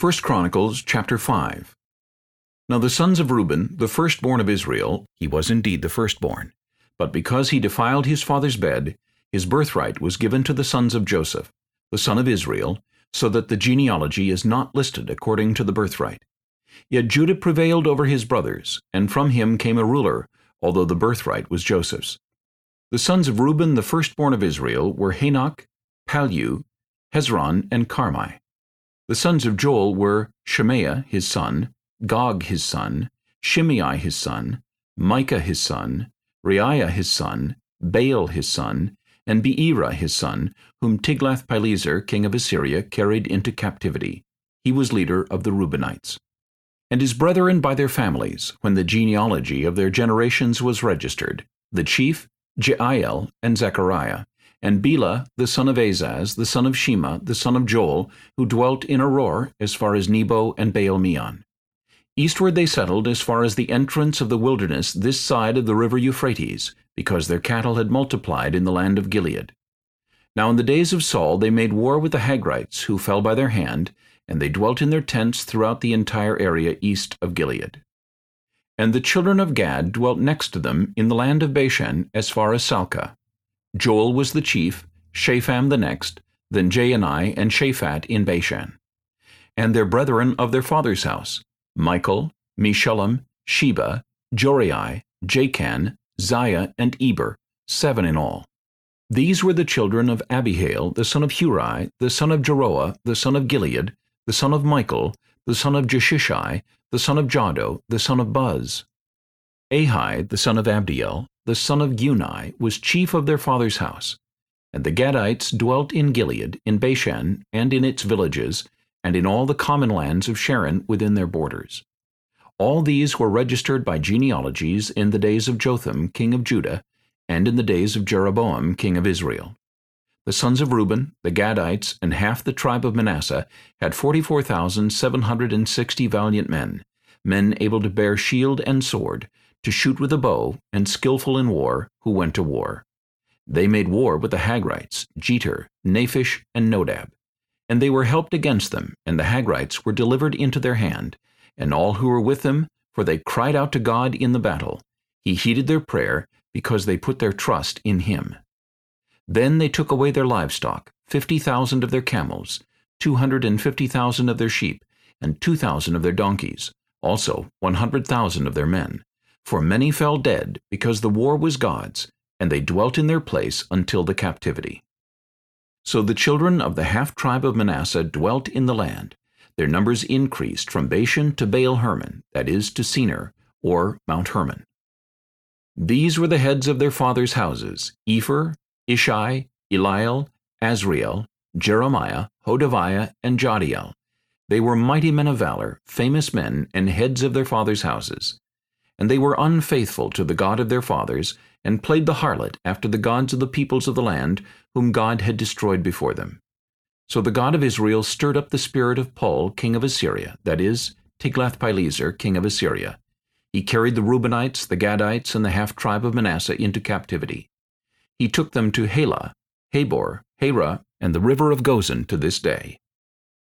1 Chronicles chapter 5 Now the sons of Reuben, the firstborn of Israel, he was indeed the firstborn. But because he defiled his father's bed, his birthright was given to the sons of Joseph, the son of Israel, so that the genealogy is not listed according to the birthright. Yet Judah prevailed over his brothers, and from him came a ruler, although the birthright was Joseph's. The sons of Reuben, the firstborn of Israel, were Hanoch, Pallu, Hezron, and Carmi. The sons of Joel were Shemaiah his son, Gog his son, Shimei his son, Micah his son, Reaiah his son, Baal his son, and Beerah his son, whom Tiglath-Pileser king of Assyria carried into captivity. He was leader of the Reubenites. And his brethren by their families, when the genealogy of their generations was registered, the chief, Jeiel, and Zechariah, and Bela the son of Azaz, the son of Shema, the son of Joel, who dwelt in Aroer as far as Nebo and Baal-meon. Eastward they settled as far as the entrance of the wilderness this side of the river Euphrates, because their cattle had multiplied in the land of Gilead. Now in the days of Saul they made war with the Hagrites, who fell by their hand, and they dwelt in their tents throughout the entire area east of Gilead. And the children of Gad dwelt next to them in the land of Bashan as far as Salcah. Joel was the chief, Shapham the next, then Jaanai and Shaphat in Bashan. And their brethren of their father's house, Michael, Meshullam, Sheba, Jorai, Jachan, Zia, and Eber, seven in all. These were the children of Abihail, the son of Huri, the son of Jaroah, the son of Gilead, the son of Michael, the son of Jeshishai, the son of Jahdo, the son of Buz. Ahi, the son of Abdiel, the son of Guni, was chief of their father's house. And the Gadites dwelt in Gilead, in Bashan, and in its villages, and in all the common lands of Sharon within their borders. All these were registered by genealogies in the days of Jotham, king of Judah, and in the days of Jeroboam, king of Israel. The sons of Reuben, the Gadites, and half the tribe of Manasseh had forty-four thousand seven hundred and sixty valiant men, men able to bear shield and sword, to shoot with a bow, and skillful in war, who went to war. They made war with the Hagrites, Jetur, Naphish, and Nodab. And they were helped against them, and the Hagrites were delivered into their hand, and all who were with them, for they cried out to God in the battle. He heeded their prayer, because they put their trust in him. Then they took away their livestock, fifty thousand of their camels, two hundred and fifty thousand of their sheep, and two thousand of their donkeys, also one hundred thousand of their men. For many fell dead, because the war was God's, and they dwelt in their place until the captivity. So the children of the half-tribe of Manasseh dwelt in the land. Their numbers increased from Bashan to Baal-Hermon, that is, to Senir, or Mount Hermon. These were the heads of their fathers' houses, Epher, Ishi, Eliel, Azriel, Jeremiah, Hodaviah, and Jahdiel. They were mighty men of valor, famous men, and heads of their fathers' houses. And they were unfaithful to the God of their fathers, and played the harlot after the gods of the peoples of the land, whom God had destroyed before them. So the God of Israel stirred up the spirit of Pul, king of Assyria, that is, Tiglath-Pileser, king of Assyria. He carried the Reubenites, the Gadites, and the half-tribe of Manasseh into captivity. He took them to Halah, Habor, Hara, and the river of Gozan to this day.